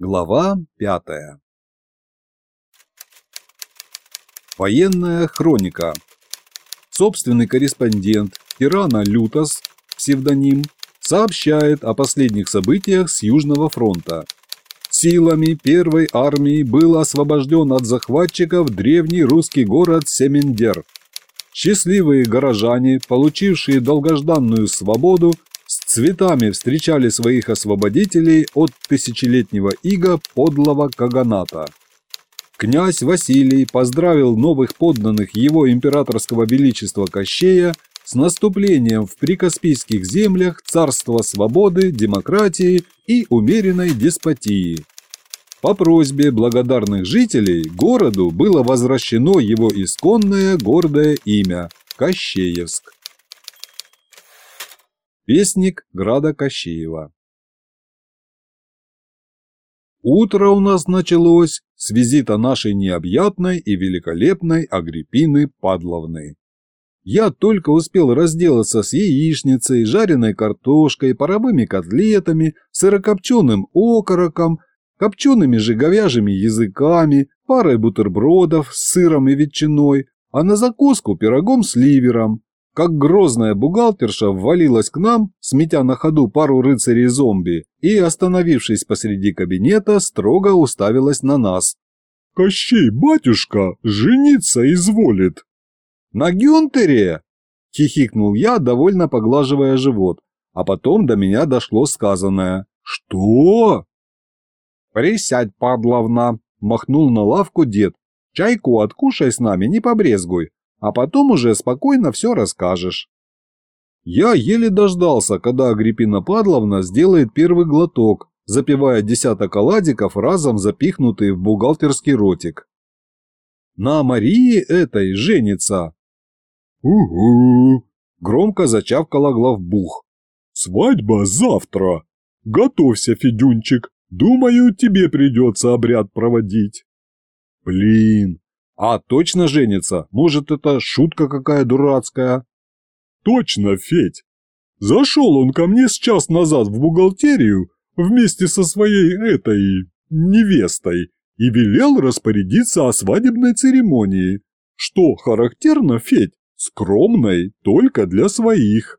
Глава пятая Военная хроника Собственный корреспондент Тирана Лютос, псевдоним, сообщает о последних событиях с Южного фронта. Силами первой армии был освобожден от захватчиков древний русский город Семендер. Счастливые горожане, получившие долгожданную свободу, цветами встречали своих освободителей от тысячелетнего ига подлого каганата. Князь Василий поздравил новых подданных его императорского величества Кощея с наступлением в прикаспийских землях царства свободы, демократии и умеренной деспотии. По просьбе благодарных жителей городу было возвращено его исконное гордое имя – Кощеевск. Вестник Града Кощеева Утро у нас началось с визита нашей необъятной и великолепной Агриппины Падловны. Я только успел разделаться с яичницей, жареной картошкой, паровыми котлетами, сырокопченым окороком, копчеными же говяжьими языками, парой бутербродов с сыром и ветчиной, а на закуску пирогом с ливером, как грозная бухгалтерша ввалилась к нам, сметя на ходу пару рыцарей-зомби, и, остановившись посреди кабинета, строго уставилась на нас. «Кощей, батюшка, жениться изволит!» «На Гюнтере!» – хихикнул я, довольно поглаживая живот, а потом до меня дошло сказанное. «Что?» «Присядь, падловна!» – махнул на лавку дед. «Чайку откушай с нами, не побрезгуй, а потом уже спокойно все расскажешь. Я еле дождался, когда Агриппина Падловна сделает первый глоток, запивая десяток оладиков, разом запихнутые в бухгалтерский ротик. На Марии этой женится. «Угу!» – громко зачавкала главбух. «Свадьба завтра! Готовься, Федюнчик, думаю, тебе придется обряд проводить». «Блин, а точно женится? Может, это шутка какая дурацкая? Точно, Федь. Зашел он ко мне с час назад в бухгалтерию вместе со своей этой невестой и велел распорядиться о свадебной церемонии. Что характерно, Федь, скромной только для своих.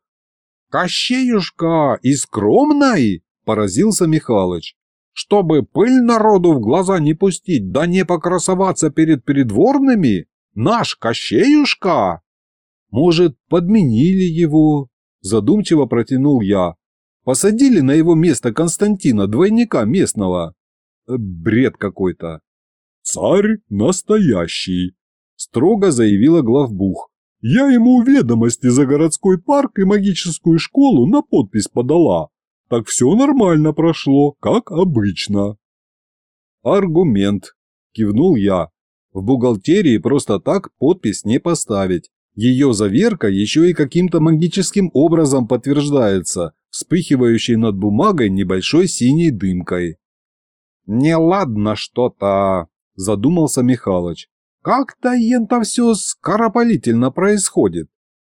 «Кощеюшка, и скромной?» – поразился Михалыч чтобы пыль народу в глаза не пустить, да не покрасоваться перед придворными? Наш Кощеюшка!» «Может, подменили его?» – задумчиво протянул я. «Посадили на его место Константина, двойника местного?» э, «Бред какой-то». «Царь настоящий», – строго заявила главбух. «Я ему ведомости за городской парк и магическую школу на подпись подала так все нормально прошло, как обычно». «Аргумент», – кивнул я. «В бухгалтерии просто так подпись не поставить. Ее заверка еще и каким-то магическим образом подтверждается, вспыхивающей над бумагой небольшой синей дымкой». «Неладно что-то», – задумался Михалыч. «Как-то ента все скоропалительно происходит.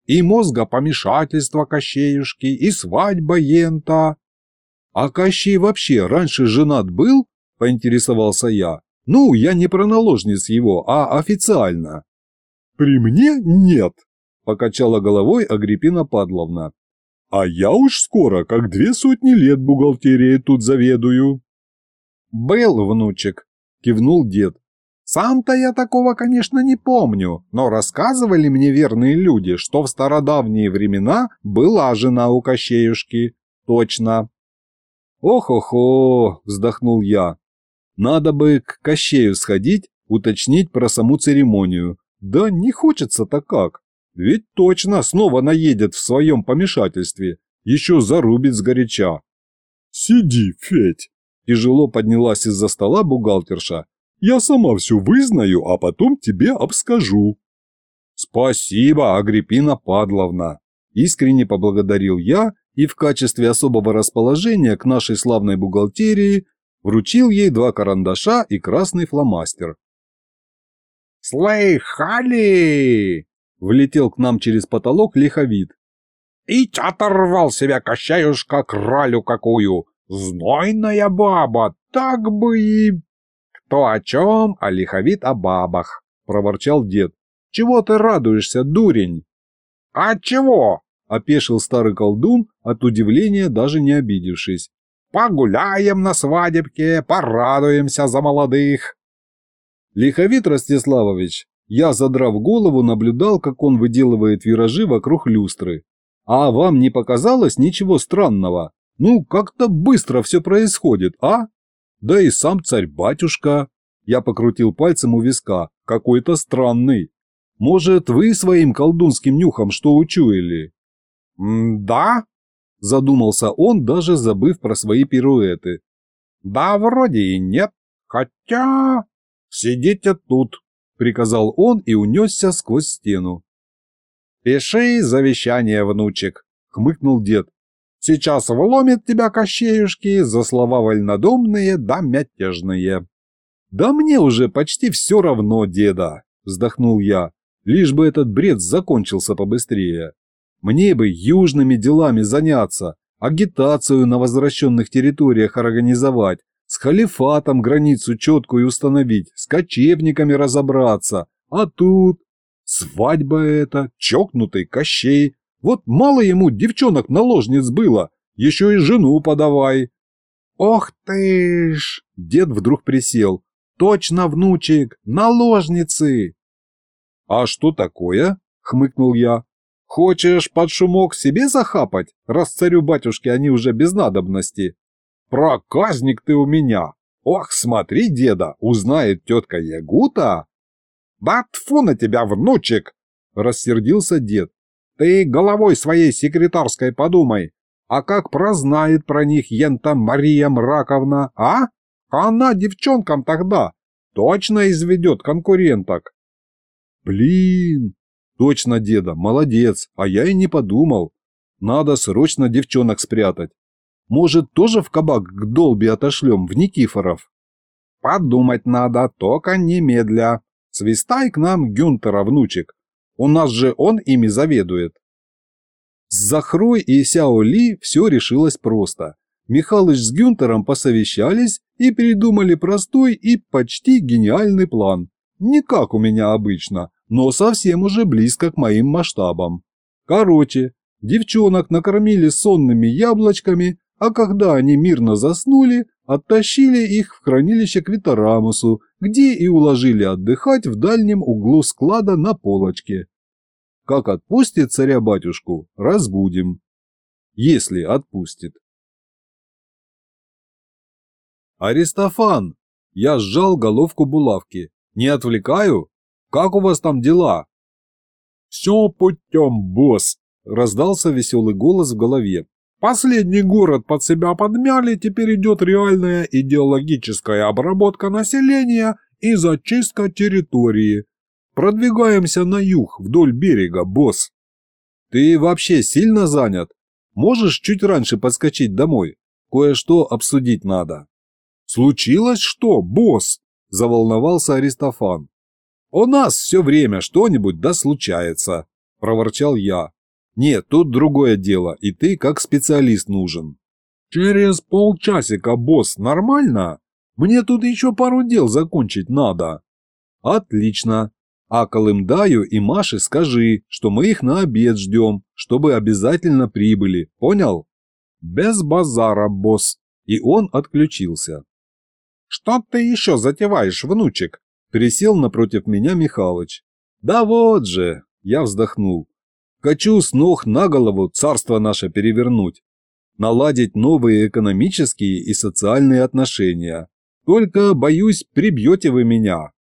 И мозгопомешательство Кощеюшки, и свадьба ента. «А Кощей вообще раньше женат был?» – поинтересовался я. «Ну, я не про наложниц его, а официально». «При мне нет», – покачала головой Агриппина Падловна. «А я уж скоро, как две сотни лет бухгалтерией тут заведую». «Был, внучек», – кивнул дед. «Сам-то я такого, конечно, не помню, но рассказывали мне верные люди, что в стародавние времена была жена у Кощеюшки. Точно, «Ох-охо!» – вздохнул я. «Надо бы к Кощею сходить, уточнить про саму церемонию. Да не хочется-то как. Ведь точно снова наедет в своем помешательстве, еще зарубит сгоряча». «Сиди, Федь!» – тяжело поднялась из-за стола бухгалтерша. «Я сама все вызнаю, а потом тебе обскажу». «Спасибо, Агриппина Падловна!» – искренне поблагодарил я и в качестве особого расположения к нашей славной бухгалтерии вручил ей два карандаша и красный фломастер. «Слыхали?» – влетел к нам через потолок лиховид. «И оторвал себя Кощаюшка кралю какую! Знойная баба, так бы и... Кто о чем, а лиховит о бабах, проворчал дед. Чего ты радуешься, дурень? А чего? Опешил старый колдун, от удивления даже не обидевшись. Погуляем на свадебке, порадуемся за молодых. Лиховит Ростиславович, я, задрав голову, наблюдал, как он выделывает виражи вокруг люстры. А вам не показалось ничего странного? Ну, как-то быстро все происходит, а? Да и сам царь-батюшка. Я покрутил пальцем у виска. Какой-то странный. Может, вы своим колдунским нюхом что учуяли? «Да?» – задумался он, даже забыв про свои пируэты. «Да, вроде и нет. Хотя...» «Сидите тут», – приказал он и унесся сквозь стену. «Пиши завещание, внучек», – хмыкнул дед. «Сейчас вломит тебя кощеюшки за слова вольнодумные да мятежные». «Да мне уже почти все равно, деда», – вздохнул я, – «лишь бы этот бред закончился побыстрее». Мне бы южными делами заняться, агитацию на возвращенных территориях организовать, с халифатом границу четкую установить, с кочевниками разобраться. А тут... Свадьба эта, чокнутый Кощей. Вот мало ему девчонок-наложниц было, еще и жену подавай. Ох ты ж! Дед вдруг присел. Точно, внучек, наложницы! А что такое? Хмыкнул я. Хочешь под шумок себе захапать, раз царю-батюшке они уже без надобности? Проказник ты у меня! Ох, смотри, деда, узнает тетка Ягута!» «Да тьфу на тебя, внучек!» – рассердился дед. «Ты головой своей секретарской подумай, а как прознает про них ента Мария Мраковна, а? Она девчонкам тогда точно изведет конкуренток». «Блин, Точно, деда, молодец, а я и не подумал. Надо срочно девчонок спрятать. Может, тоже в кабак к Долби отошлем, в Никифоров? Подумать надо, только немедля. Свистай к нам Гюнтера, внучек. У нас же он ими заведует. С Захрой и Сяо Ли все решилось просто. Михалыч с Гюнтером посовещались и придумали простой и почти гениальный план. Не как у меня обычно, но совсем уже близко к моим масштабам. Короче, девчонок накормили сонными яблочками, а когда они мирно заснули, оттащили их в хранилище к Витарамусу, где и уложили отдыхать в дальнем углу склада на полочке. Как отпустит царя-батюшку, разбудим. Если отпустит. «Аристофан!» Я сжал головку булавки. «Не отвлекаю?» Как у вас там дела?» «Все путем, босс!» – раздался веселый голос в голове. «Последний город под себя подмяли, теперь идет реальная идеологическая обработка населения и зачистка территории. Продвигаемся на юг, вдоль берега, босс!» «Ты вообще сильно занят? Можешь чуть раньше подскочить домой? Кое-что обсудить надо». «Случилось что, босс?» – заволновался Аристофан. «У нас все время что-нибудь да случается», – проворчал я. «Нет, тут другое дело, и ты как специалист нужен». «Через полчасика, босс, нормально? Мне тут еще пару дел закончить надо». «Отлично. А Колымдаю и Маше скажи, что мы их на обед ждем, чтобы обязательно прибыли, понял?» «Без базара, босс». И он отключился. «Что ты еще затеваешь, внучек?» Присел напротив меня Михалыч. «Да вот же!» – я вздохнул. «Хочу с ног на голову царство наше перевернуть. Наладить новые экономические и социальные отношения. Только, боюсь, прибьете вы меня».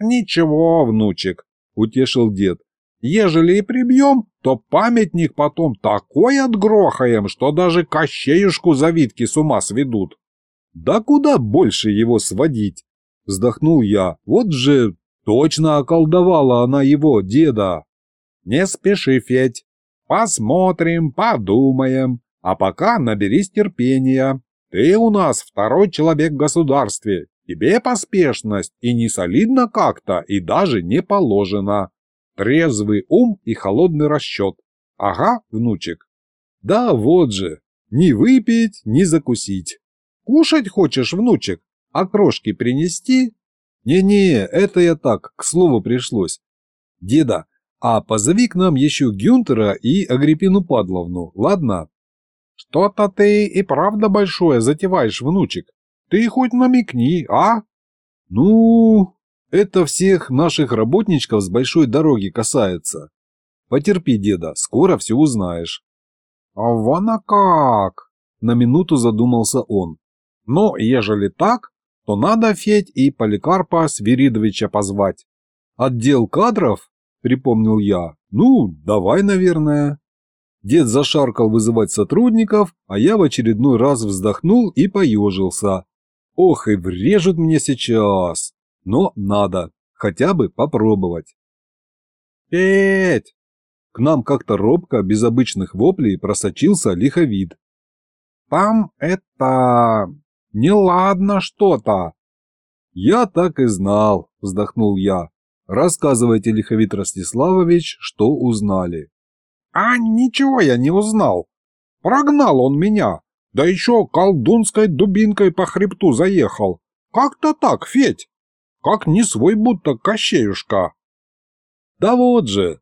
«Ничего, внучек», – утешил дед. «Ежели и прибьем, то памятник потом такой отгрохаем, что даже Кощеюшку завидки с ума сведут». «Да куда больше его сводить?» Вздохнул я. Вот же точно околдовала она его, деда. Не спеши, Федь. Посмотрим, подумаем. А пока наберись терпения. Ты у нас второй человек в государстве. Тебе поспешность и не солидно как-то, и даже не положено. Трезвый ум и холодный расчет. Ага, внучек. Да вот же. Ни выпить, ни закусить. Кушать хочешь, внучек? А крошки принести? Не-не, это я так, к слову пришлось. Деда, а позови к нам еще Гюнтера и Агриппину Падловну, ладно? Что-то ты и правда большое затеваешь, внучек. Ты хоть намекни, а? Ну, это всех наших работничков с большой дороги касается. Потерпи, деда, скоро все узнаешь. А вон а как! На минуту задумался он. Но ежели так, то надо Федь и Поликарпа Свиридовича позвать. Отдел кадров? Припомнил я. Ну, давай, наверное. Дед зашаркал вызывать сотрудников, а я в очередной раз вздохнул и поежился. Ох, и врежут мне сейчас. Но надо, хотя бы попробовать. Петь! К нам как-то робко, без обычных воплей, просочился лиховид. Там это... неладно что-то. Я так и знал, вздохнул я. Рассказывайте, Лиховит Ростиславович, что узнали. А ничего я не узнал. Прогнал он меня, да еще колдунской дубинкой по хребту заехал. Как-то так, Федь. Как не свой будто Кощеюшка. Да вот же.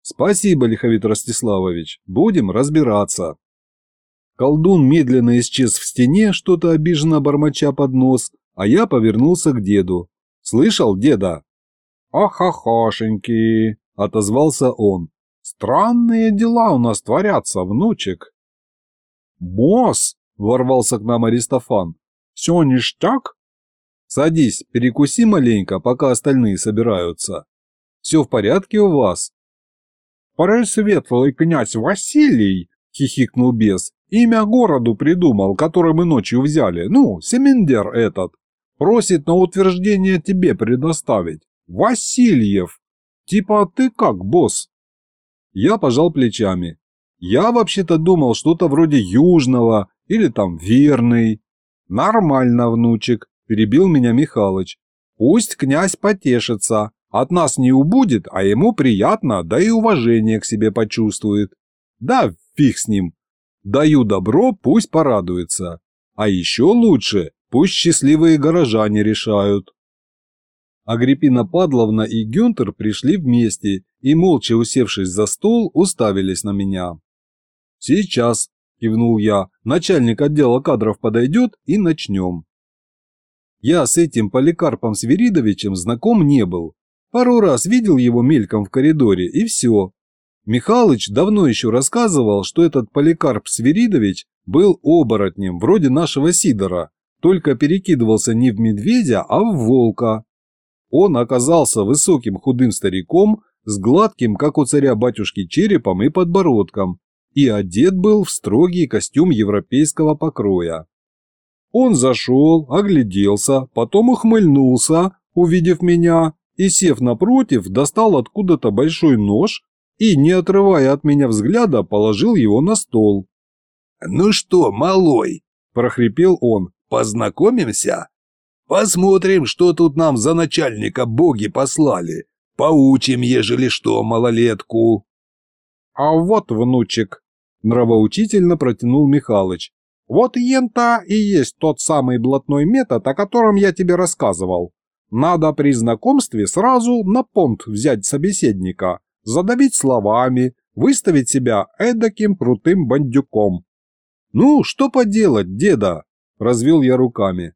Спасибо, Лиховит Ростиславович, будем разбираться. Колдун медленно исчез в стене, что-то обиженно бормоча под нос, а я повернулся к деду. Слышал, деда? «Ох-охошеньки!» – отозвался он. «Странные дела у нас творятся, внучек». «Босс!» – ворвался к нам Аристофан. «Все ништяк?» «Садись, перекуси маленько, пока остальные собираются. Все в порядке у вас?» «Пресветлый князь Василий!» – хихикнул бес. «Имя городу придумал, который мы ночью взяли. Ну, Семендер этот. Просит на утверждение тебе предоставить. Васильев! Типа ты как, босс?» Я пожал плечами. Я вообще-то думал что-то вроде Южного или там Верный. Нормально, внучек, перебил меня Михалыч. Пусть князь потешится. От нас не убудет, а ему приятно, да и уважение к себе почувствует. Да, фиг с ним. Даю добро, пусть порадуется. А еще лучше, пусть счастливые горожане решают. Агриппина Падловна и Гюнтер пришли вместе и, молча усевшись за стол, уставились на меня. «Сейчас», – кивнул я, – «начальник отдела кадров подойдет и начнем». Я с этим Поликарпом Свиридовичем знаком не был. Пару раз видел его мельком в коридоре, и все. Михалыч давно еще рассказывал, что этот Поликарп Свиридович был оборотнем, вроде нашего Сидора, только перекидывался не в медведя, а в волка. Он оказался высоким худым стариком с гладким, как у царя-батюшки, черепом и подбородком, и одет был в строгий костюм европейского покроя. Он зашел, огляделся, потом ухмыльнулся, увидев меня, и, сев напротив, достал откуда-то большой нож и, не отрывая от меня взгляда, положил его на стол. «Ну что, малой?» – прохрипел он. «Познакомимся?» Посмотрим, что тут нам за начальника боги послали. Поучим, ежели что, малолетку. А вот, внучек, нравоучительно протянул Михалыч. Вот ента и есть тот самый блатной метод, о котором я тебе рассказывал. Надо при знакомстве сразу на понт взять собеседника, задавить словами, выставить себя эдаким крутым бандюком. «Ну, что поделать, деда?» – развел я руками.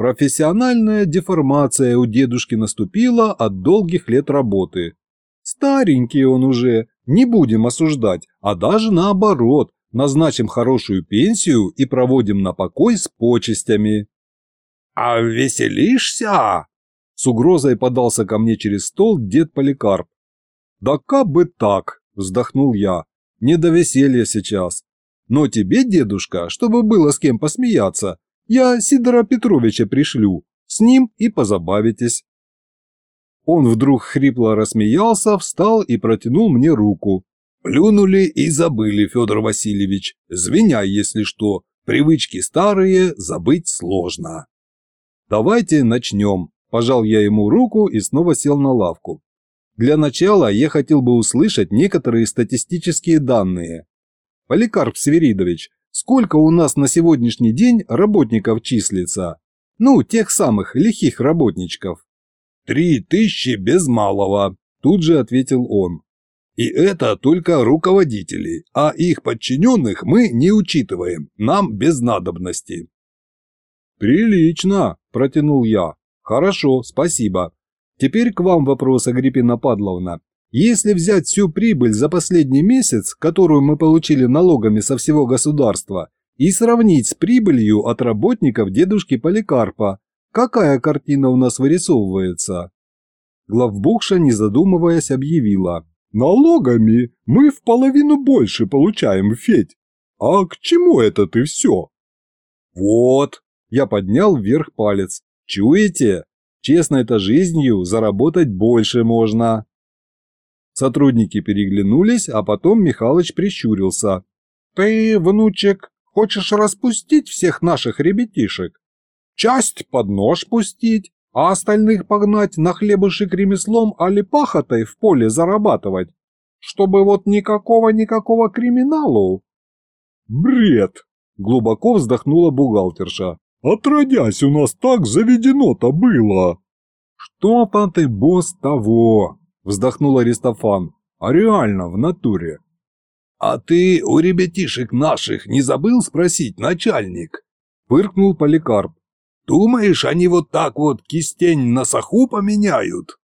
Профессиональная деформация у дедушки наступила от долгих лет работы. Старенький он уже, не будем осуждать, а даже наоборот, назначим хорошую пенсию и проводим на покой с почестями. «А веселишься?» С угрозой подался ко мне через стол дед Поликарп. «Да как бы так!» – вздохнул я. «Не до веселья сейчас. Но тебе, дедушка, чтобы было с кем посмеяться, я Сидора Петровича пришлю, с ним и позабавитесь». Он вдруг хрипло рассмеялся, встал и протянул мне руку. «Плюнули и забыли, Федор Васильевич. Звеняй, если что. Привычки старые, забыть сложно». «Давайте начнем», – пожал я ему руку и снова сел на лавку. Для начала я хотел бы услышать некоторые статистические данные. Поликарп Свиридович, сколько у нас на сегодняшний день работников числится? Ну, тех самых лихих работничков. «Три тысячи без малого», – тут же ответил он. «И это только руководители, а их подчиненных мы не учитываем, нам без надобности». «Прилично», – протянул я. «Хорошо, спасибо. Теперь к вам вопрос, Агриппина Падловна. Если взять всю прибыль за последний месяц, которую мы получили налогами со всего государства, и сравнить с прибылью от работников дедушки Поликарпа, какая картина у нас вырисовывается? Главбухша, не задумываясь, объявила. Налогами мы в половину больше получаем, Федь. А к чему это ты все? Вот, я поднял вверх палец. Чуете? Честной-то жизнью заработать больше можно. Сотрудники переглянулись, а потом Михалыч прищурился. «Ты, внучек, Хочешь распустить всех наших ребятишек? Часть под нож пустить, а остальных погнать на хлебушек ремеслом али пахотой в поле зарабатывать, чтобы вот никакого-никакого криминалу?» «Бред!» – глубоко вздохнула бухгалтерша. «Отродясь, у нас так заведено-то было!» «Что-то ты, босс, того!» – вздохнул Аристофан. «А реально, в натуре. «А ты у ребятишек наших не забыл спросить, начальник?» – пыркнул Поликарп. «Думаешь, они вот так вот кистень на саху поменяют?»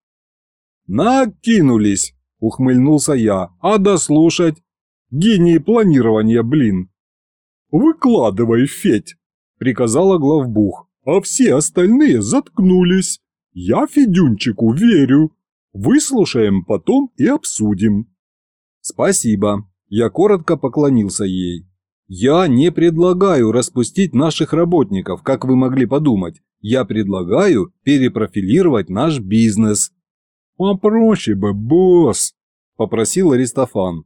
«Накинулись!» – ухмыльнулся я. «А дослушать? Гений планирования, блин!» «Выкладывай, Федь!» – приказала главбух. «А все остальные заткнулись. Я Федюнчику верю. Выслушаем потом и обсудим». «Спасибо», я коротко поклонился ей. «Я не предлагаю распустить наших работников, как вы могли подумать. Я предлагаю перепрофилировать наш бизнес». «Попроще бы, босс», – попросил Аристофан.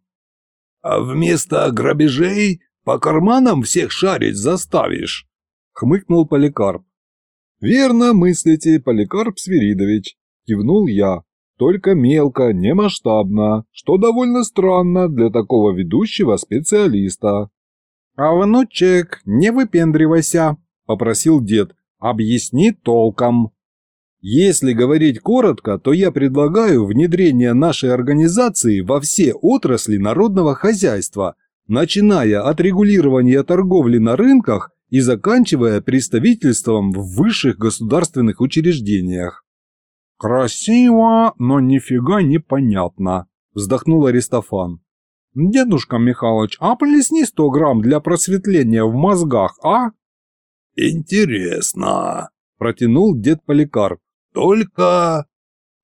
«А вместо грабежей по карманам всех шарить заставишь», – хмыкнул Поликарп. «Верно мыслите, Поликарп Свиридович», – кивнул я. Только мелко, не масштабно, что довольно странно для такого ведущего специалиста. «А внучек, не выпендривайся», – попросил дед. «Объясни толком». Если говорить коротко, то я предлагаю внедрение нашей организации во все отрасли народного хозяйства, начиная от регулирования торговли на рынках и заканчивая представительством в высших государственных учреждениях. «Красиво, но нифига не понятно», – вздохнул Аристофан. «Дедушка Михалыч, а плесни сто грамм для просветления в мозгах, а?» «Интересно», – протянул дед Поликарп. «Только...»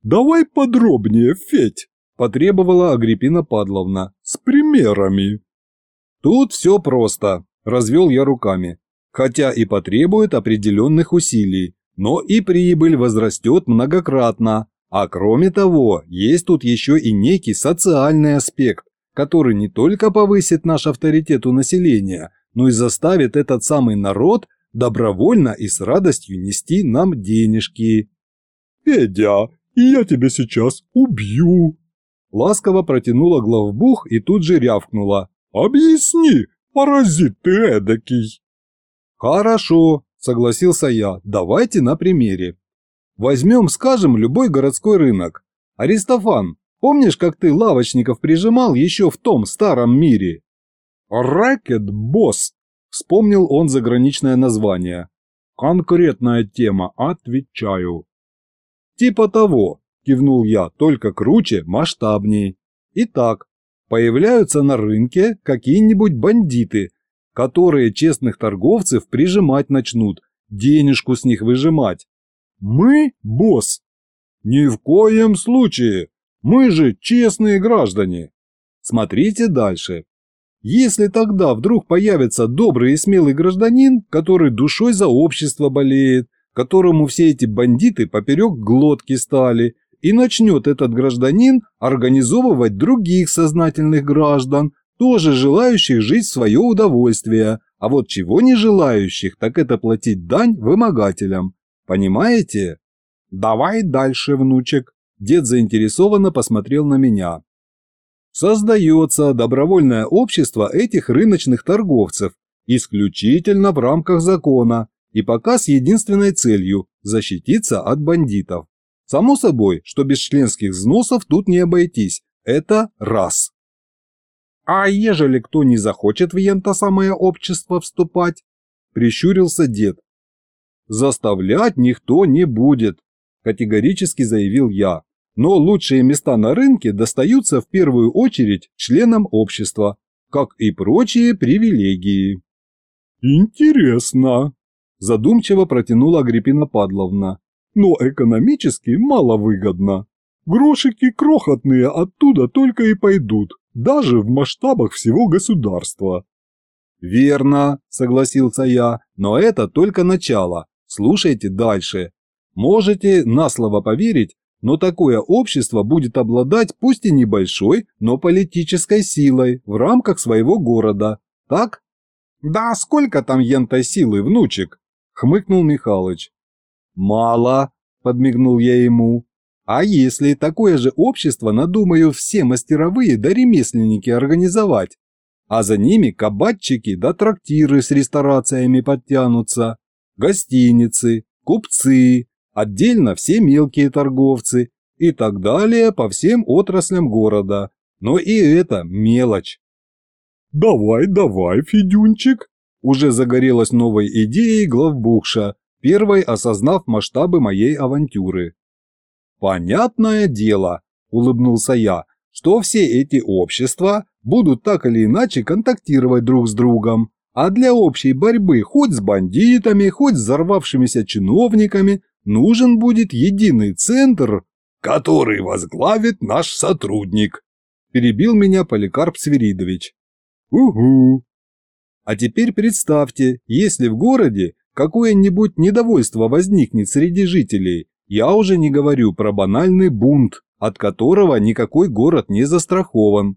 «Давай подробнее, Федь», – потребовала Агриппина Падловна. «С примерами». «Тут все просто», – развел я руками, хотя и потребует определенных усилий но и прибыль возрастет многократно. А кроме того, есть тут еще и некий социальный аспект, который не только повысит наш авторитет у населения, но и заставит этот самый народ добровольно и с радостью нести нам денежки. «Федя, я тебя сейчас убью!» Ласково протянула главбух и тут же рявкнула. «Объясни, паразит ты эдакий!» «Хорошо, согласился я. Давайте на примере. Возьмем, скажем, любой городской рынок. Аристофан, помнишь, как ты лавочников прижимал еще в том старом мире? Рэкет Босс, вспомнил он заграничное название. Конкретная тема, отвечаю. Типа того, кивнул я, только круче, масштабнее. Итак, появляются на рынке какие-нибудь бандиты, которые честных торговцев прижимать начнут, денежку с них выжимать. Мы – босс. Ни в коем случае. Мы же честные граждане. Смотрите дальше. Если тогда вдруг появится добрый и смелый гражданин, который душой за общество болеет, которому все эти бандиты поперек глотки стали, и начнет этот гражданин организовывать других сознательных граждан, тоже желающих жить в свое удовольствие, а вот чего не желающих, так это платить дань вымогателям. Понимаете? Давай дальше, внучек. Дед заинтересованно посмотрел на меня. Создается добровольное общество этих рыночных торговцев, Исключительно в рамках закона и пока с единственной целью – защититься от бандитов. Само собой, что без членских взносов тут не обойтись. Это раз. А ежели кто не захочет в ента самое общество вступать? Прищурился дед. Заставлять никто не будет, категорически заявил я. Но лучшие места на рынке достаются в первую очередь членам общества, как и прочие привилегии. Интересно, задумчиво протянула Агриппина Падловна. Но экономически маловыгодно. Грошики крохотные оттуда только и пойдут, даже в масштабах всего государства. «Верно», – согласился я, – «но это только начало. Слушайте дальше. Можете на слово поверить, но такое общество будет обладать пусть и небольшой, но политической силой в рамках своего города. Так? Да сколько там ентой силы, внучек? Хмыкнул Михалыч. Мало, подмигнул я ему. А если такое же общество надумаю все мастеровые да ремесленники организовать? А за ними кабачики да трактиры с ресторациями подтянутся, гостиницы, купцы, отдельно все мелкие торговцы и так далее по всем отраслям города. Но и это мелочь. «Давай, давай, Федюнчик!» Уже загорелась новой идеей главбухша, первой осознав масштабы моей авантюры. «Понятное дело», – улыбнулся я, – «что все эти общества будут так или иначе контактировать друг с другом, а для общей борьбы хоть с бандитами, хоть с взорвавшимися чиновниками нужен будет единый центр, который возглавит наш сотрудник», – перебил меня Поликарп Свиридович. «Угу». А теперь представьте, если в городе какое-нибудь недовольство возникнет среди жителей, я уже не говорю про банальный бунт, от которого никакой город не застрахован.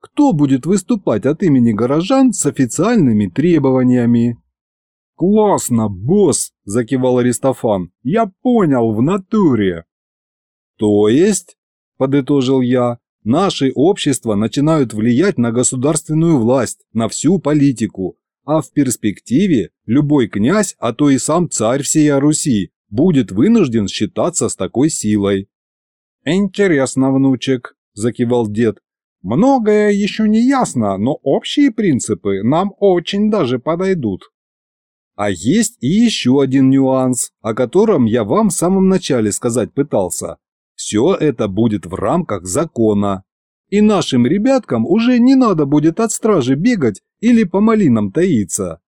Кто будет выступать от имени горожан с официальными требованиями? «Классно, босс!» – закивал Аристофан. «Я понял, в натуре!» «То есть?» – подытожил я. «Наши общества начинают влиять на государственную власть, на всю политику, а в перспективе любой князь, а то и сам царь всея Руси, будет вынужден считаться с такой силой». «Интересно, внучек», – закивал дед. «Многое еще не ясно, но общие принципы нам очень даже подойдут». А есть и еще один нюанс, о котором я вам в самом начале сказать пытался. Все это будет в рамках закона. И нашим ребяткам уже не надо будет от стражи бегать или по малинам таиться.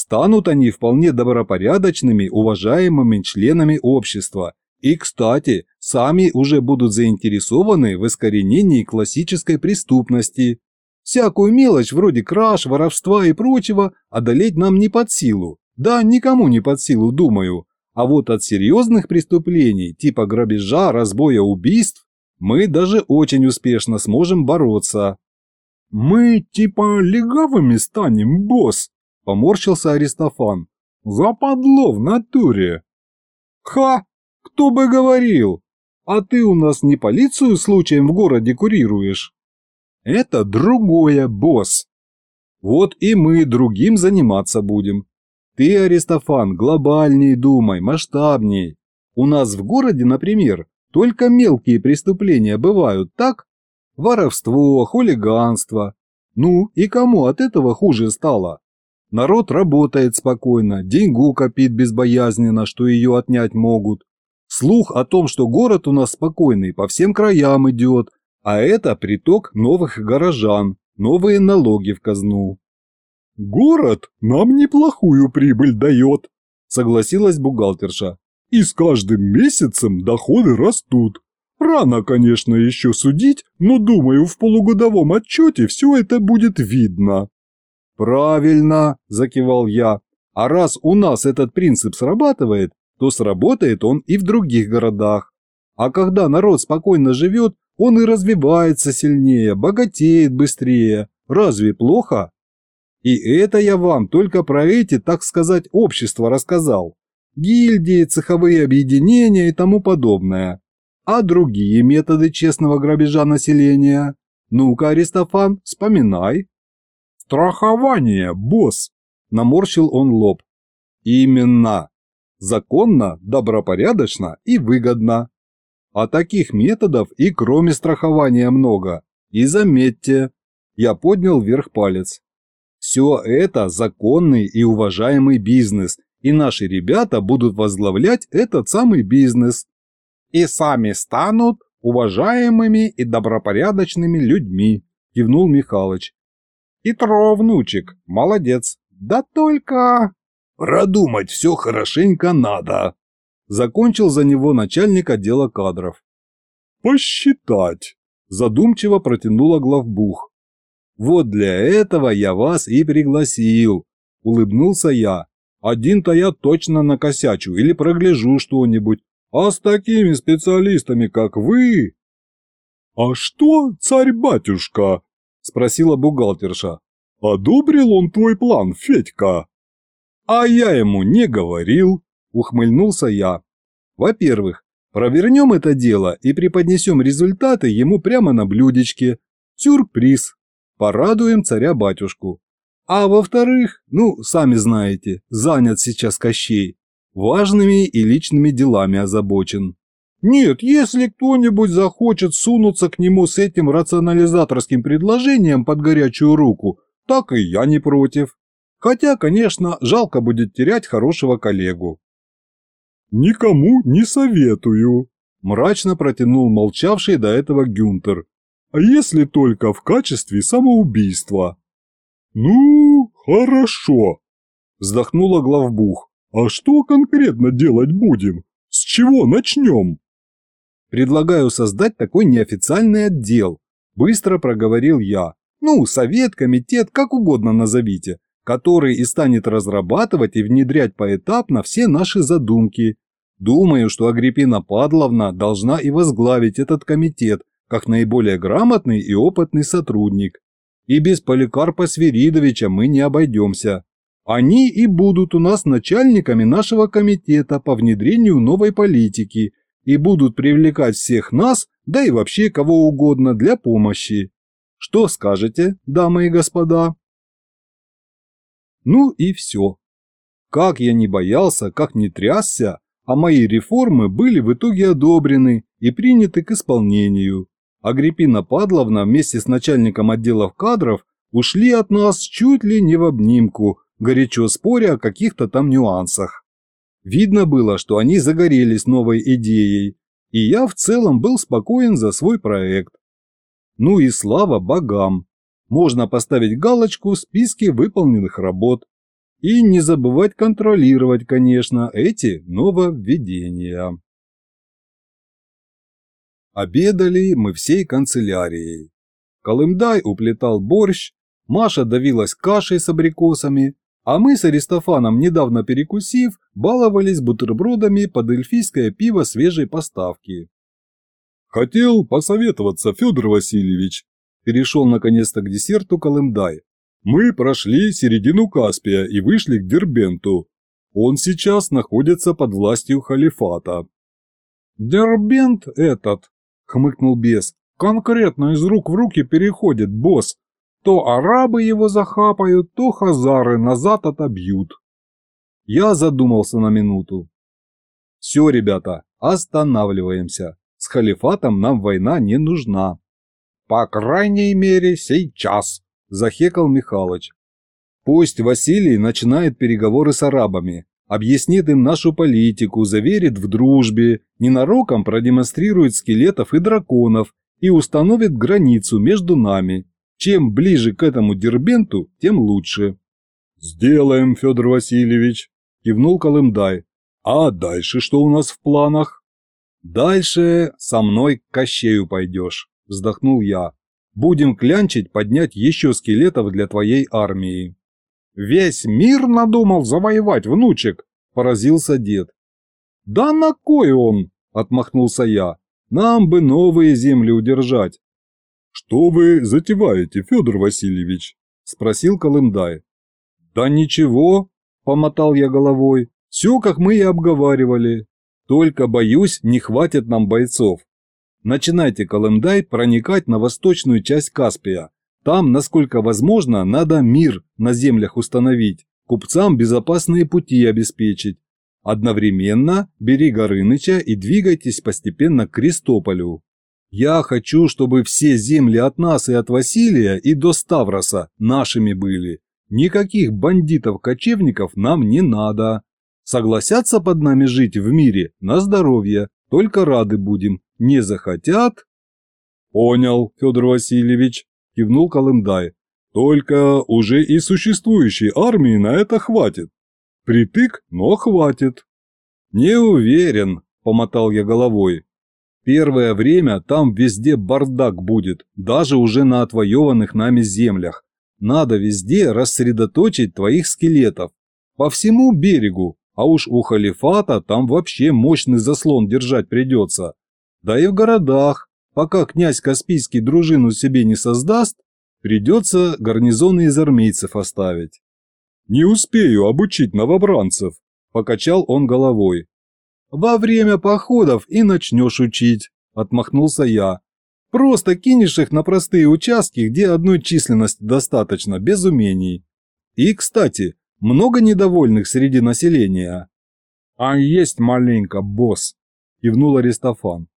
Станут они вполне добропорядочными, уважаемыми членами общества. И, кстати, сами уже будут заинтересованы в искоренении классической преступности. Всякую мелочь вроде краж, воровства и прочего одолеть нам не под силу. Да, никому не под силу, думаю. А вот от серьезных преступлений, типа грабежа, разбоя, убийств, мы даже очень успешно сможем бороться. «Мы типа легавыми станем, босс», – поморщился Аристофан. «Западло в натуре». «Ха! Кто бы говорил! А ты у нас не полицию случаем в городе курируешь?» «Это другое, босс. Вот и мы другим заниматься будем. Ты, Аристофан, глобальней думай, масштабней. У нас в городе, например, только мелкие преступления бывают, так? Воровство, хулиганство. Ну и кому от этого хуже стало? Народ работает спокойно, деньгу копит безбоязненно, что ее отнять могут. Слух о том, что город у нас спокойный, по всем краям идет, а это приток новых горожан, новые налоги в казну. «Город нам неплохую прибыль дает», – согласилась бухгалтерша. «И с каждым месяцем доходы растут. Рано, конечно, еще судить, но, думаю, в полугодовом отчете все это будет видно». «Правильно», – закивал я. «А раз у нас этот принцип срабатывает, то сработает он и в других городах. А когда народ спокойно живет, он и развивается сильнее, богатеет быстрее. Разве плохо?» И это я вам только про эти, так сказать, общества рассказал. Гильдии, цеховые объединения и тому подобное. А другие методы честного грабежа населения? Ну-ка, Аристофан, вспоминай. Страхование, босс, Наморщил он лоб. Именно. Законно, добропорядочно и выгодно. А таких методов и кроме страхования много. И заметьте, я поднял вверх палец. Все это законный и уважаемый бизнес, и наши ребята будут возглавлять этот самый бизнес. И сами станут уважаемыми и добропорядочными людьми, кивнул Михалыч. И Тро, внучек, молодец. Да только... Продумать все хорошенько надо. Закончил за него начальник отдела кадров. Посчитать. Задумчиво протянула главбух. Вот для этого я вас и пригласил. Улыбнулся я. Один-то я точно накосячу или прогляжу что-нибудь. А с такими специалистами, как вы... «А что, царь-батюшка?» – спросила бухгалтерша. «Одобрил он твой план, Федька?» «А я ему не говорил», – ухмыльнулся я. «Во-первых, провернем это дело и преподнесем результаты ему прямо на блюдечке. Сюрприз. Порадуем царя-батюшку. А во-вторых, ну, сами знаете, занят сейчас Кощей. Важными и личными делами озабочен. Нет, если кто-нибудь захочет сунуться к нему с этим рационализаторским предложением под горячую руку, так и я не против. Хотя, конечно, жалко будет терять хорошего коллегу. «Никому не советую», – мрачно протянул молчавший до этого Гюнтер. «А если только в качестве самоубийства?» «Ну, хорошо», – вздохнула главбух. «А что конкретно делать будем? С чего начнем?» «Предлагаю создать такой неофициальный отдел», – быстро проговорил я. «Ну, совет, комитет, как угодно назовите который и станет разрабатывать и внедрять поэтапно все наши задумки. Думаю, что Агриппина Падловна должна и возглавить этот комитет, как наиболее грамотный и опытный сотрудник. И без Поликарпа Свиридовича мы не обойдемся. Они и будут у нас начальниками нашего комитета по внедрению новой политики и будут привлекать всех нас, да и вообще кого угодно для помощи. Что скажете, дамы и господа? Ну и все. Как я не боялся, как не трясся, а мои реформы были в итоге одобрены и приняты к исполнению. Агриппина Падловна вместе с начальником отделов кадров ушли от нас чуть ли не в обнимку, горячо споря о каких-то там нюансах. Видно было, что они загорелись новой идеей, и я в целом был спокоен за свой проект. Ну и слава богам, можно поставить галочку в списке выполненных работ. И не забывать контролировать, конечно, эти нововведения. Обедали мы всей канцелярией. Колымдай уплетал борщ, Маша давилась кашей с абрикосами, а мы с Аристофаном, недавно перекусив, баловались бутербродами под эльфийское пиво свежей поставки. «Хотел посоветоваться, Федор Васильевич», перешел наконец-то к десерту Колымдай. Мы прошли середину Каспия и вышли к Дербенту. Он сейчас находится под властью халифата. «Дербент этот», — хмыкнул бес, — «конкретно из рук в руки переходит, босс. То арабы его захапают, то хазары назад отобьют». Я задумался на минуту. «Все, ребята, останавливаемся. С халифатом нам война не нужна. «По крайней мере, сейчас», – захекал Михалыч. «Пусть Василий начинает переговоры с арабами, объяснит им нашу политику, заверит в дружбе, ненароком продемонстрирует скелетов и драконов и установит границу между нами. Чем ближе к этому Дербенту, тем лучше». «Сделаем, Федор Васильевич», – кивнул Колымдай. «А дальше что у нас в планах?» «Дальше со мной к Кощею пойдешь» вздохнул я. Будем клянчить поднять еще скелетов для твоей армии. Весь мир надумал завоевать, внучек, поразился дед. Да на кой он? Отмахнулся я. Нам бы новые земли удержать. Что вы затеваете, Федор Васильевич? Спросил Колымдай. Да ничего, помотал я головой. Все, как мы и обговаривали. Только, боюсь, не хватит нам бойцов. Начинайте Колымдай проникать на восточную часть Каспия. Там, насколько возможно, надо мир на землях установить. купцам безопасные пути обеспечить. Одновременно бери Горыныча и двигайтесь постепенно к Крестополю. Я хочу, чтобы все земли от нас и от Василия и до Ставроса нашими были. Никаких бандитов-кочевников нам не надо. Согласятся под нами жить в мире на здоровье, только рады будем. Не захотят? Понял, Федор Васильевич, кивнул Колымдай. Только уже и существующей армии на это хватит. Притык, но хватит. Не уверен, помотал я головой. Первое время там везде бардак будет, даже уже на отвоеванных нами землях. Надо везде рассредоточить твоих скелетов. По всему берегу, а уж у халифата там вообще мощный заслон держать придется. Да и в городах, пока князь Каспийский дружину себе не создаст, придется гарнизоны из армейцев оставить. «Не успею обучить новобранцев», – покачал он головой. «Во время походов и начнешь учить», – отмахнулся я. «Просто кинешь их на простые участки, где одной численности достаточно, без умений. И, кстати, много недовольных среди населения». «А есть маленько, босс», – кивнул Аристофан.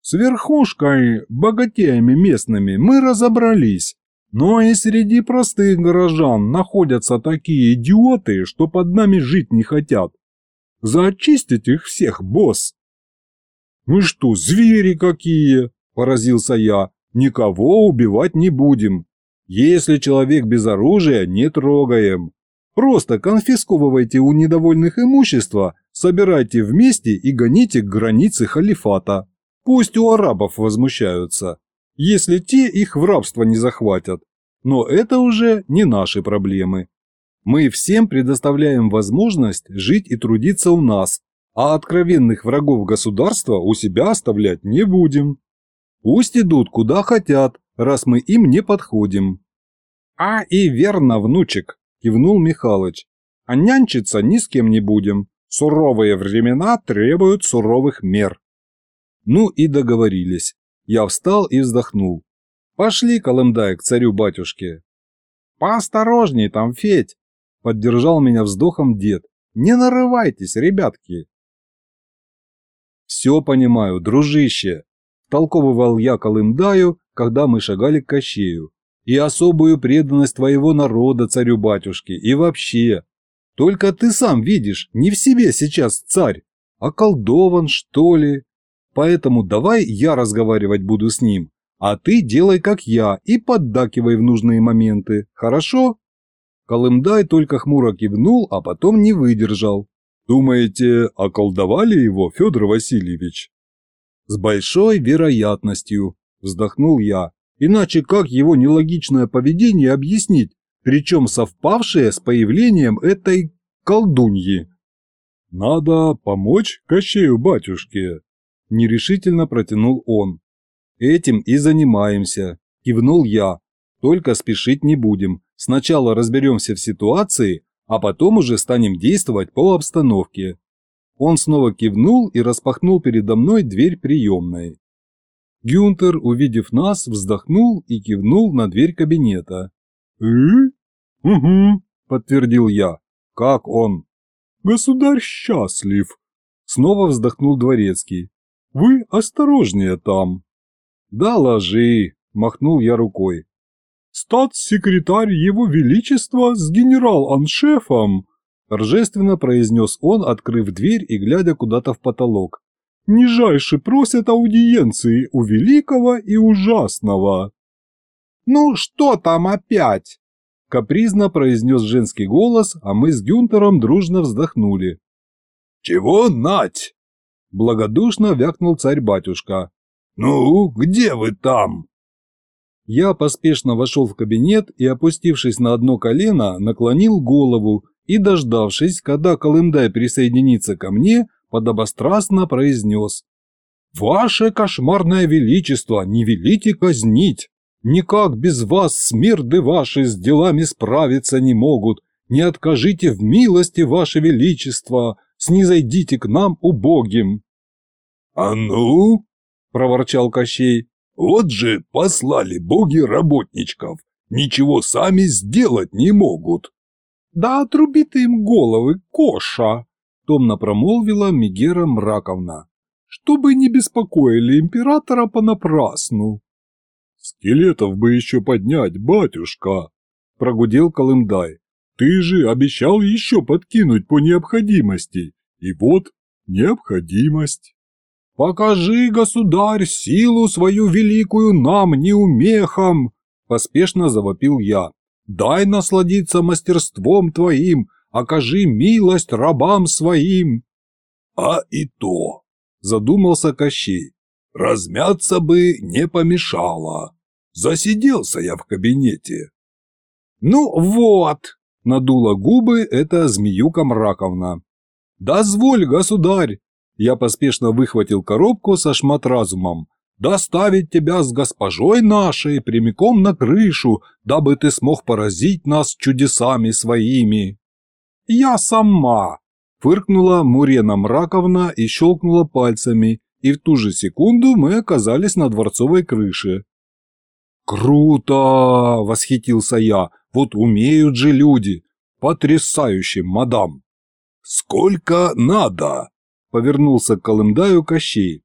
«С верхушкой, богатеями местными мы разобрались, но и среди простых горожан находятся такие идиоты, что под нами жить не хотят. Зачистить их всех, босс!» «Мы что, звери какие?» – поразился я. «Никого убивать не будем. Если человек без оружия, не трогаем. Просто конфисковывайте у недовольных имущество, собирайте вместе и гоните к границе халифата. Пусть у арабов возмущаются, если те их в рабство не захватят. Но это уже не наши проблемы. Мы всем предоставляем возможность жить и трудиться у нас, а откровенных врагов государства у себя оставлять не будем. Пусть идут куда хотят, раз мы им не подходим. А и верно, внучек, кивнул Михалыч. А нянчиться ни с кем не будем. Суровые времена требуют суровых мер. Ну и договорились. Я встал и вздохнул. Пошли, Колымдай, к царю-батюшке. Поосторожней там, Федь, поддержал меня вздохом дед. Не нарывайтесь, ребятки. Все понимаю, дружище, толковывал я Колымдаю, когда мы шагали к Кощею. И особую преданность твоего народа царю-батюшке, и вообще. Только ты сам видишь, не в себе сейчас царь, а колдован, что ли. Поэтому давай я разговаривать буду с ним, а ты делай как я и поддакивай в нужные моменты, хорошо?» Колымдай только хмуро кивнул, а потом не выдержал. «Думаете, околдовали его, Федор Васильевич?» «С большой вероятностью», – вздохнул я. «Иначе как его нелогичное поведение объяснить, причем совпавшее с появлением этой колдуньи?» «Надо помочь Кощею батюшке», – нерешительно протянул он. «Этим и занимаемся», – кивнул я. «Только спешить не будем. Сначала разберемся в ситуации, а потом уже станем действовать по обстановке». Он снова кивнул и распахнул передо мной дверь приемной. Гюнтер, увидев нас, вздохнул и кивнул на дверь кабинета. «Э? Угу», – подтвердил я. «Как он?» «Государь счастлив», – снова вздохнул дворецкий. «Вы осторожнее там». «Да ложи!» – махнул я рукой. «Статс-секретарь Его Величества с генерал-аншефом!» – торжественно произнес он, открыв дверь и глядя куда-то в потолок. «Нижайше просят аудиенции у великого и ужасного!» «Ну что там опять?» – капризно произнес женский голос, а мы с Гюнтером дружно вздохнули. «Чего нать?» – благодушно вякнул царь-батюшка. «Ну, где вы там?» Я поспешно вошел в кабинет и, опустившись на одно колено, наклонил голову и, дождавшись, когда Колымдай присоединится ко мне, подобострастно произнес. «Ваше кошмарное величество, не велите казнить! Никак без вас смерды ваши с делами справиться не могут. Не откажите в милости, ваше величество, снизойдите к нам убогим!» «А ну!» проворчал Кощей. «Вот же послали боги работничков, ничего сами сделать не могут». Да отруби ты им головы, Коша, томно промолвила Мегера Мраковна, чтобы не беспокоили императора понапрасну. Скелетов бы еще поднять, батюшка, прогудел Колымдай. Ты же обещал еще подкинуть по необходимости. И вот необходимость. «Покажи, государь, силу свою великую нам, неумехам!» – поспешно завопил я. «Дай насладиться мастерством твоим, окажи милость рабам своим!» «А и то!» – задумался Кощей. «Размяться бы не помешало. Засиделся я в кабинете». «Ну вот!» – надула губы эта змеюка Мраковна. «Дозволь, государь, я поспешно выхватил коробку со шматразумом. «Доставить тебя с госпожой нашей прямиком на крышу, дабы ты смог поразить нас чудесами своими». «Я сама!» – фыркнула Мурена Мраковна и щелкнула пальцами, и в ту же секунду мы оказались на дворцовой крыше. «Круто!» – восхитился я. «Вот умеют же люди! Потрясающе, мадам!» «Сколько надо?» Повернулся к Колымдаю Кощей.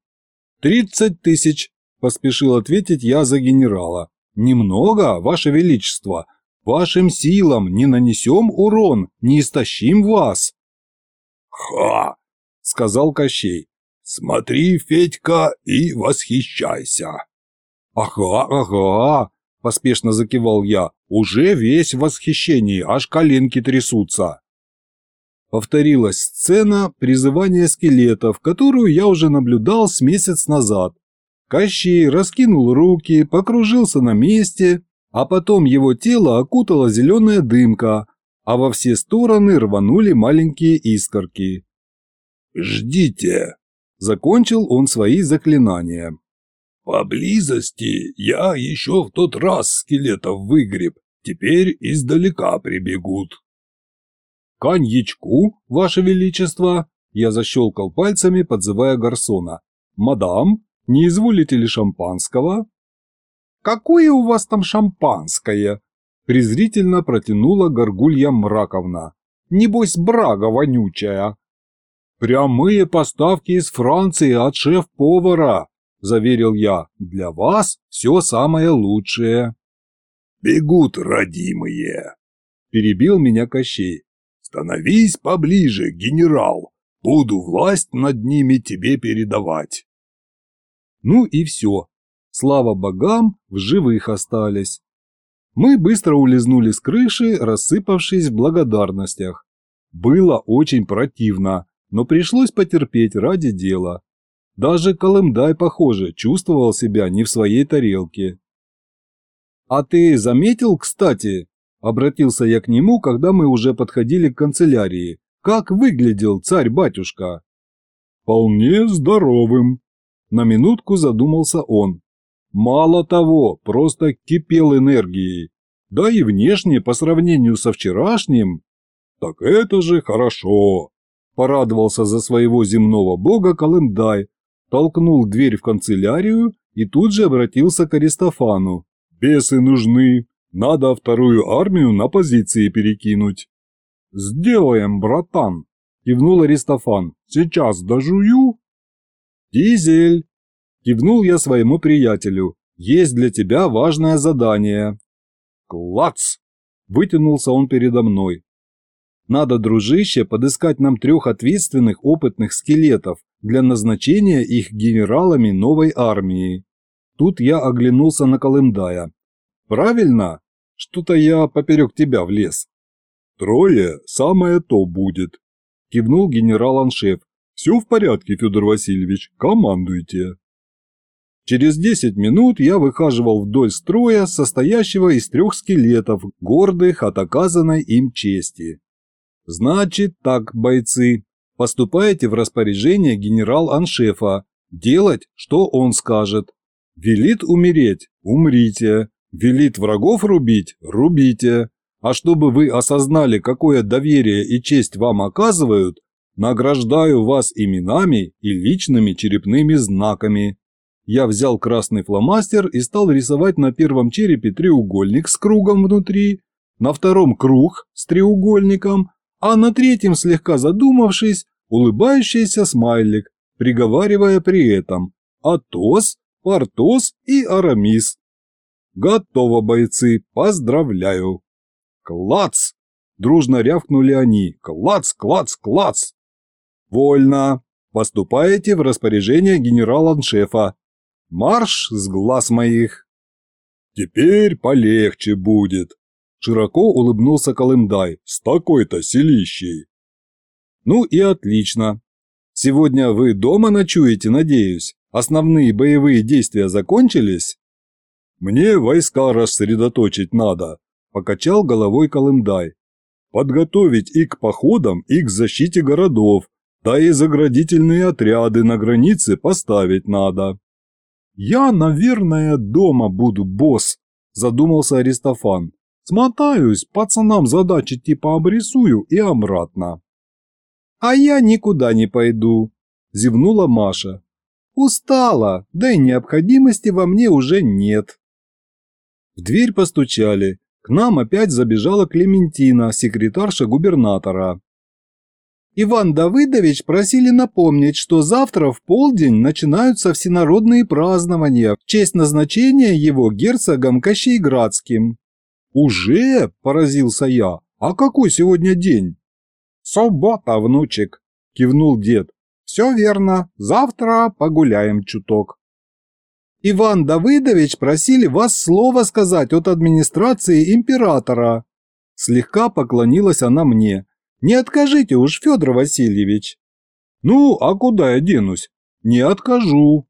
«Тридцать тысяч», – поспешил ответить я за генерала. «Немного, Ваше Величество. Вашим силам не нанесем урон, не истощим вас». «Ха!» – сказал Кощей. «Смотри, Федька, и восхищайся». «Ага, ага», – поспешно закивал я. «Уже весь в восхищении, аж коленки трясутся». Повторилась сцена призывания скелетов, которую я уже наблюдал с месяц назад. Кощей раскинул руки, покружился на месте, а потом его тело окутала зеленая дымка, а во все стороны рванули маленькие искорки. «Ждите!» – закончил он свои заклинания. «Поблизости я еще в тот раз скелетов выгреб, теперь издалека прибегут». «Коньячку, Ваше Величество!» Я защелкал пальцами, подзывая гарсона. «Мадам, не изволите ли шампанского?» «Какое у вас там шампанское?» презрительно протянула горгулья Мраковна. «Небось, брага вонючая!» «Прямые поставки из Франции от шеф-повара!» – заверил я. «Для вас все самое лучшее». «Бегут, родимые!» – перебил меня Кощей. Становись поближе, генерал. Буду власть над ними тебе передавать. Ну и все. Слава богам, в живых остались. Мы быстро улизнули с крыши, рассыпавшись в благодарностях. Было очень противно, но пришлось потерпеть ради дела. Даже Колымдай, похоже, чувствовал себя не в своей тарелке. «А ты заметил, кстати, Обратился я к нему, когда мы уже подходили к канцелярии. Как выглядел царь-батюшка? Вполне здоровым. На минутку задумался он. Мало того, просто кипел энергией. Да и внешне, по сравнению со вчерашним. Так это же хорошо. Порадовался за своего земного бога Колымдай, толкнул дверь в канцелярию и тут же обратился к Аристофану. Бесы нужны, надо вторую армию на позиции перекинуть. Сделаем, братан, кивнул Аристофан. Сейчас дожую. Дизель, кивнул я своему приятелю. Есть для тебя важное задание. Клац! Вытянулся он передо мной. Надо, дружище, подыскать нам трех ответственных опытных скелетов для назначения их генералами новой армии. Тут я оглянулся на Колымдая. Правильно? Что-то я поперек тебя влез. Трое – самое то будет. Кивнул генерал-аншеф. Все в порядке, Федор Васильевич, командуйте. Через 10 минут я выхаживал вдоль строя, состоящего из трех скелетов, гордых от оказанной им чести. Значит так, бойцы, поступаете в распоряжение генерал-аншефа, делать, что он скажет. Велит умереть – умрите. Велит врагов рубить – рубите. А чтобы вы осознали, какое доверие и честь вам оказывают, награждаю вас именами и личными черепными знаками. Я взял красный фломастер и стал рисовать на первом черепе треугольник с кругом внутри, на втором круг с треугольником, а на третьем, слегка задумавшись, улыбающийся смайлик, приговаривая при этом «Атос», «Портос» и «Арамис». «Готово, бойцы, поздравляю!» «Клац!» – дружно рявкнули они. «Клац, клац, клац!» «Вольно! Поступаете в распоряжение генерала-аншефа. Марш с глаз моих!» «Теперь полегче будет!» Широко улыбнулся Колымдай. «С такой-то селищей!» «Ну и отлично. Сегодня вы дома ночуете, надеюсь? Основные боевые действия закончились?» «Мне войска рассредоточить надо», – покачал головой Колымдай. «Подготовить и к походам, и к защите городов, да и заградительные отряды на границе поставить надо». «Я, наверное, дома буду, босс», – задумался Аристофан. «Смотаюсь, пацанам задачи типа обрисую и обратно». «А я никуда не пойду», – зевнула Маша. «Устала, да и необходимости во мне уже нет». В дверь постучали. К нам опять забежала Клементина, секретарша губернатора. Иван Давыдович просили напомнить, что завтра в полдень начинаются всенародные празднования в честь назначения его герцогом Кощейградским. «Уже?» – поразился я. «А какой сегодня день?» «Суббота, внучек», – кивнул дед. «Все верно, завтра погуляем чуток». Иван Давыдович просили вас слово сказать от администрации императора. Слегка поклонилась она мне. Не откажите уж, Федор Васильевич. Ну, а куда я денусь? Не откажу.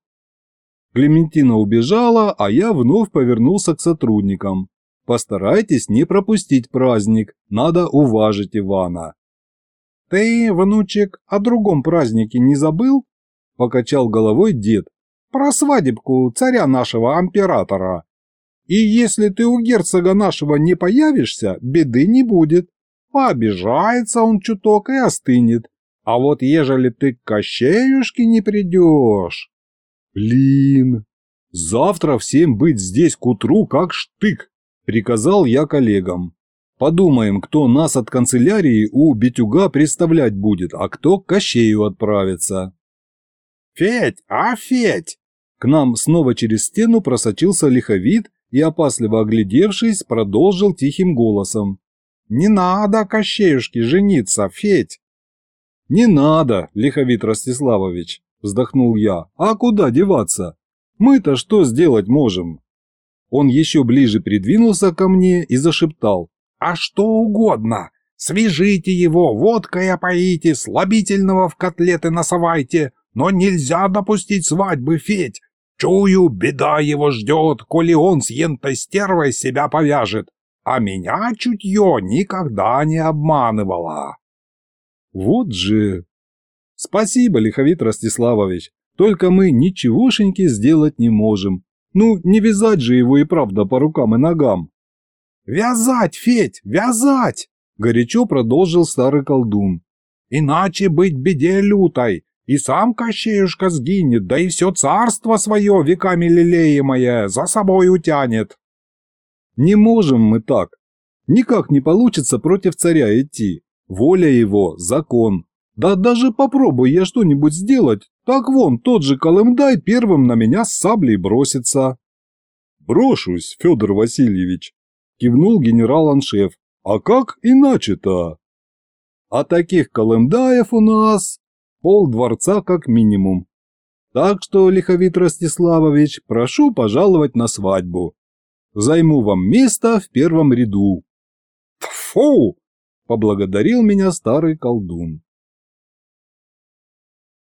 Клементина убежала, а я вновь повернулся к сотрудникам. Постарайтесь не пропустить праздник, надо уважить Ивана. Ты, внучек, о другом празднике не забыл? Покачал головой дед, про свадебку царя нашего императора. И если ты у герцога нашего не появишься, беды не будет. Пообижается он чуток и остынет. А вот ежели ты к Кощеюшке не придешь... Блин, завтра всем быть здесь к утру как штык, приказал я коллегам. Подумаем, кто нас от канцелярии у Битюга представлять будет, а кто к Кощею отправится. «Федь, а Федь!» К нам снова через стену просочился лиховид и, опасливо оглядевшись, продолжил тихим голосом. «Не надо, Кощеюшке, жениться, Федь!» «Не надо, Лиховид Ростиславович!» – вздохнул я. «А куда деваться? Мы-то что сделать можем?» Он еще ближе придвинулся ко мне и зашептал. «А что угодно! Свяжите его, водкой опоите, слабительного в котлеты насовайте, но нельзя допустить свадьбы, Федь! Чую, беда его ждет, коли он с ентой стервой себя повяжет, а меня чутье никогда не обманывало. Вот же... Спасибо, Лиховит Ростиславович, только мы ничегошеньки сделать не можем. Ну, не вязать же его и правда по рукам и ногам. «Вязать, Федь, вязать!» – горячо продолжил старый колдун. «Иначе быть беде лютой, и сам Кощеюшка сгинет, да и все царство свое, веками лелеемое, за собой утянет. Не можем мы так. Никак не получится против царя идти. Воля его – закон. Да даже попробуй я что-нибудь сделать, так вон тот же Колымдай первым на меня с саблей бросится. Брошусь, Федор Васильевич, кивнул генерал-аншеф. А как иначе-то? А таких Колымдаев у нас пол дворца как минимум. Так что, Лиховит Ростиславович, прошу пожаловать на свадьбу. Займу вам место в первом ряду. Тфу! Поблагодарил меня старый колдун.